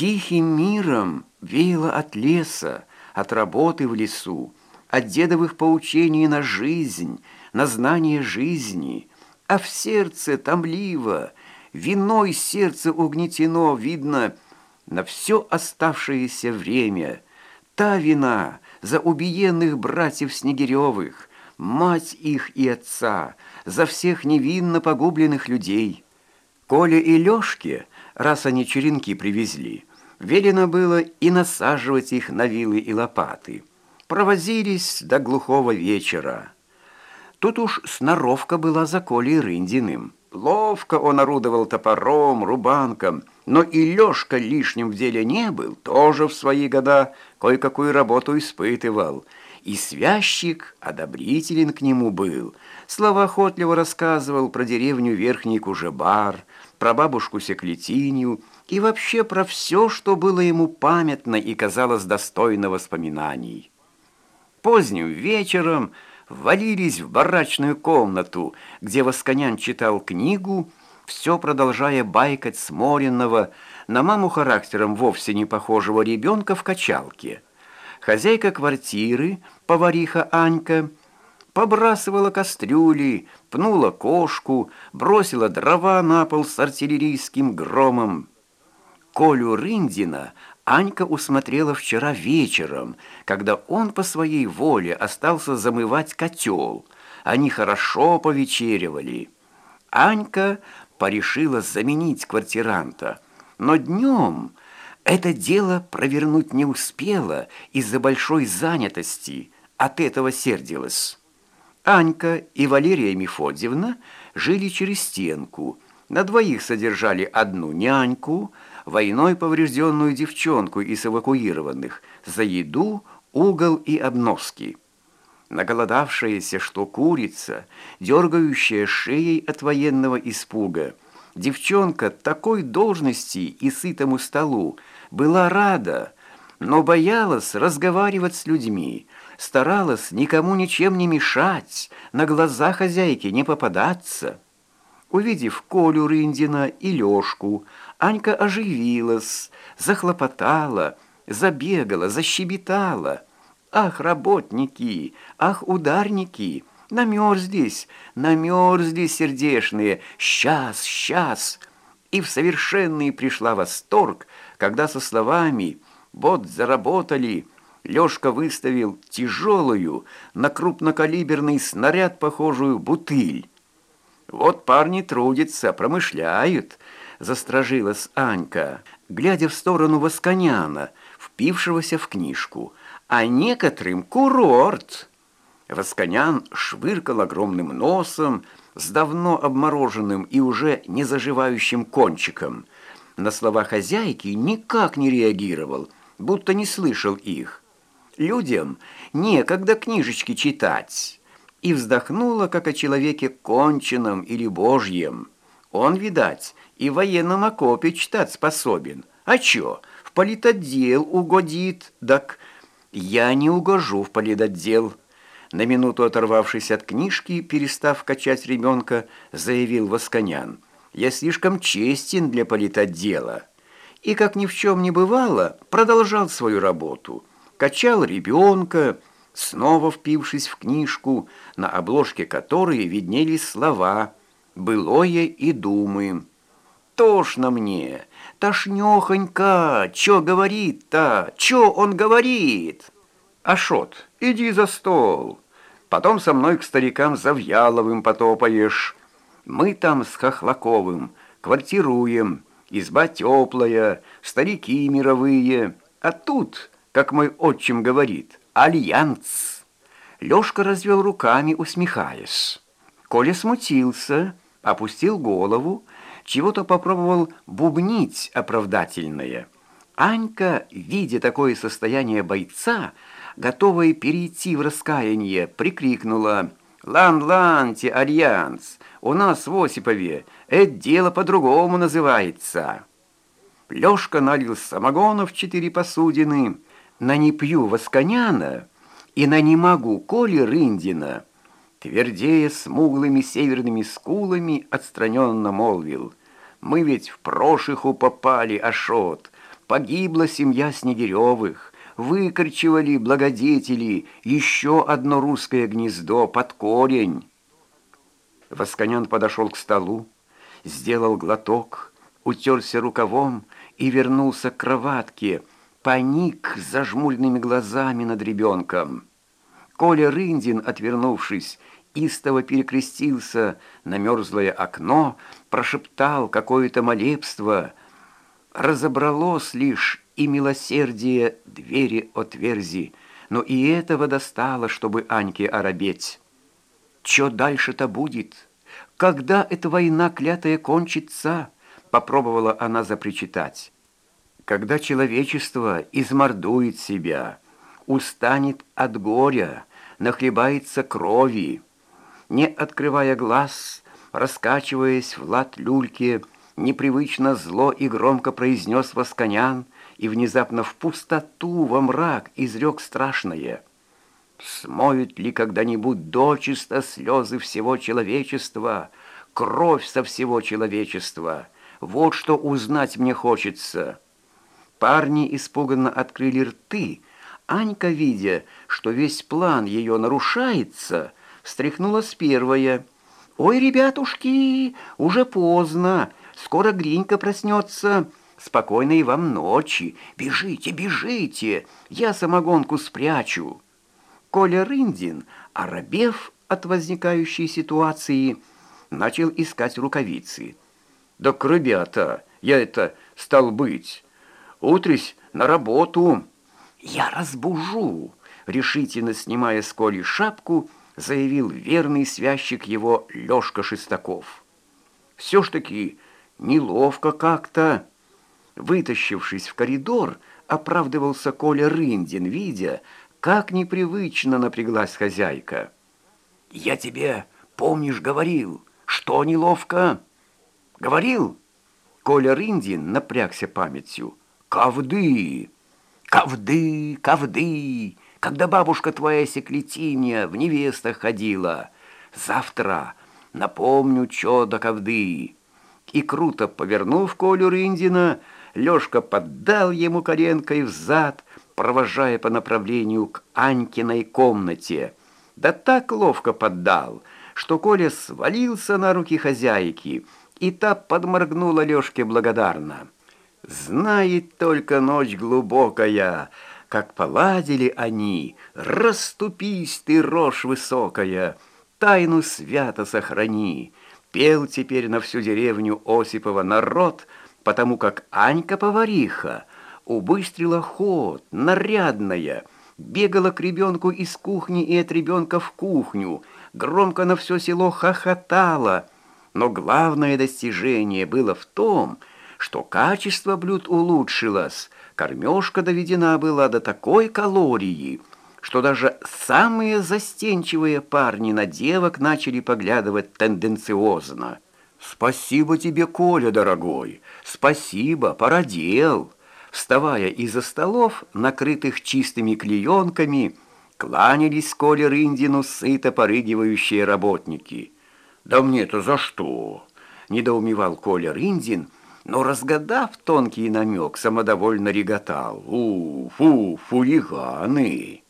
Тихим миром веяло от леса, от работы в лесу, от дедовых поучений на жизнь, на знание жизни, а в сердце томливо, виной сердце угнетено, видно, на все оставшееся время. Та вина за убиенных братьев Снегиревых, мать их и отца, за всех невинно погубленных людей. Коле и Лёшке, раз они черенки привезли, велено было и насаживать их на вилы и лопаты. Провозились до глухого вечера. Тут уж сноровка была за Колей Рындиным. Ловко он орудовал топором, рубанком, но и Лёшка лишним в деле не был, тоже в свои года кое-какую работу испытывал. И связчик одобрителен к нему был, словоохотливо рассказывал про деревню Верхний Кужебар, про бабушку Секлетинью и вообще про все, что было ему памятно и казалось достойно воспоминаний. Поздним вечером ввалились в барачную комнату, где Восконян читал книгу, все продолжая байкать сморенного, на маму характером вовсе не похожего ребенка в качалке. Хозяйка квартиры, повариха Анька, побрасывала кастрюли, пнула кошку, бросила дрова на пол с артиллерийским громом. Колю Рындина Анька усмотрела вчера вечером, когда он по своей воле остался замывать котел. Они хорошо повечеривали. Анька порешила заменить квартиранта, но днем это дело провернуть не успела из-за большой занятости, от этого сердилась. Анька и Валерия Мефодьевна жили через стенку, на двоих содержали одну няньку – войной поврежденную девчонку из эвакуированных, за еду, угол и обноски. Наголодавшаяся, что курица, дергающая шеей от военного испуга, девчонка такой должности и сытому столу была рада, но боялась разговаривать с людьми, старалась никому ничем не мешать, на глаза хозяйки не попадаться. Увидев Колю Рындина и Лёшку, Анька оживилась, захлопотала, забегала, защебетала. «Ах, работники! Ах, ударники! Намерзлись, намерзлись сердешные! Сейчас, сейчас!» И в совершенный пришла восторг, когда со словами «Вот заработали!» Лёшка выставил тяжелую, на крупнокалиберный снаряд похожую бутыль. «Вот парни трудятся, промышляют», засторожилась Анька, глядя в сторону Восконяна, впившегося в книжку. «А некоторым курорт!» Восконян швыркал огромным носом с давно обмороженным и уже не заживающим кончиком. На слова хозяйки никак не реагировал, будто не слышал их. Людям некогда книжечки читать. И вздохнула, как о человеке конченном или божьем. Он, видать, и в военном окопе читать способен. А чё, в политотдел угодит? Так я не угожу в политотдел. На минуту оторвавшись от книжки, перестав качать ребенка, заявил Восконян. Я слишком честен для политотдела. И, как ни в чем не бывало, продолжал свою работу. Качал ребенка, снова впившись в книжку, на обложке которой виднелись слова «Былое и думы». Тошно мне, тошнёхонько, чё говорит-то, чё он говорит? Ашот, иди за стол, потом со мной к старикам Завьяловым потопаешь. Мы там с Хохлаковым квартируем, изба теплая, старики мировые, а тут, как мой отчим говорит, альянс. Лёшка развел руками, усмехаясь. Коля смутился, опустил голову, чего-то попробовал бубнить оправдательное. Анька, видя такое состояние бойца, готовая перейти в раскаяние, прикрикнула «Лан-ланте, альянс! У нас в Осипове это дело по-другому называется!» Лёшка налил самогона в четыре посудины, на «Не пью Восконяна» и на «Не могу» Коли Рындина – твердея смуглыми северными скулами, отстраненно молвил. «Мы ведь в прошиху попали, Ашот. Погибла семья Снегиревых, выкорчевали благодетели еще одно русское гнездо под корень. Восконян подошел к столу, сделал глоток, утерся рукавом и вернулся к кроватке, паник с зажмуренными глазами над ребенком. Коля Рындин, отвернувшись, истово перекрестился на мерзлое окно, прошептал какое-то молебство. Разобралось лишь и милосердие двери отверзи, но и этого достало, чтобы Аньке оробеть. Че дальше-то будет? Когда эта война клятая кончится? Попробовала она запричитать. Когда человечество измордует себя, устанет от горя, нахлебается крови. Не открывая глаз, раскачиваясь в лад люльки, непривычно зло и громко произнес Восконян, и внезапно в пустоту, во мрак изрек страшное. Смоют ли когда-нибудь дочисто слезы всего человечества, кровь со всего человечества? Вот что узнать мне хочется. Парни испуганно открыли рты, Анька, видя, что весь план ее нарушается, встряхнула с первая. «Ой, ребятушки, уже поздно, скоро Гринька проснется. Спокойной вам ночи, бежите, бежите, я самогонку спрячу». Коля Рындин, оробев от возникающей ситуации, начал искать рукавицы. «Да, ребята, я это стал быть. Утрись на работу». «Я разбужу!» Решительно снимая с Коли шапку, заявил верный связчик его Лёшка Шестаков. Все ж таки неловко как-то. Вытащившись в коридор, оправдывался Коля Рындин, видя, как непривычно напряглась хозяйка. «Я тебе, помнишь, говорил, что неловко?» «Говорил?» Коля Рындин напрягся памятью. «Ковды!» Ковды, ковды, когда бабушка твоя секлетинья в невестах ходила. Завтра напомню, чё до ковды. И круто повернув Колю Рындина, Лёшка поддал ему коленкой взад, провожая по направлению к Анькиной комнате. Да так ловко поддал, что Коля свалился на руки хозяйки, и та подморгнула Лёшке благодарно. Знает только ночь глубокая, Как поладили они, Раступись ты, рожь высокая, Тайну свято сохрани. Пел теперь на всю деревню Осипова народ, Потому как Анька-повариха Убыстрила ход, нарядная, Бегала к ребенку из кухни и от ребенка в кухню, Громко на все село хохотала. Но главное достижение было в том, что качество блюд улучшилось, кормежка доведена была до такой калории, что даже самые застенчивые парни на девок начали поглядывать тенденциозно. «Спасибо тебе, Коля, дорогой! Спасибо, породел!» Вставая из-за столов, накрытых чистыми клеенками, кланялись Коле Рындину сыто порыгивающие работники. «Да мне-то за что?» – недоумевал Коля Рындин – но, разгадав тонкий намек, самодовольно реготал. «У, фу, фулиганы!»